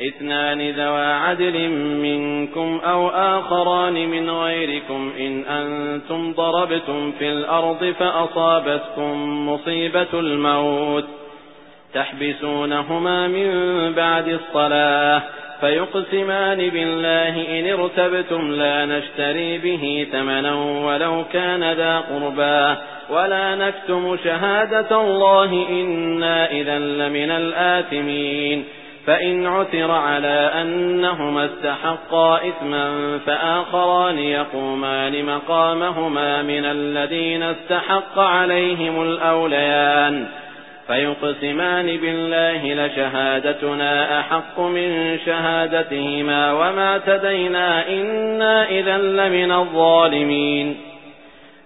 اثنان ذوى عدل منكم أو آخران من غيركم إن أنتم ضربتم في الأرض فأصابتكم مصيبة الموت تحبسونهما من بعد الصلاة فيقسمان بالله إن ارتبتم لا نشتري به ثمنا ولو كان ذا قربا ولا نكتم شهادة الله إنا إذا لمن الآثمين فإن عثر على أنهما استحقا إثما فآخران يقومان مقامهما من الذين استحق عليهم الأوليان فيقسمان بالله لشهادتنا أحق من شهادتهما وما تدينا إنا إذا لمن الظالمين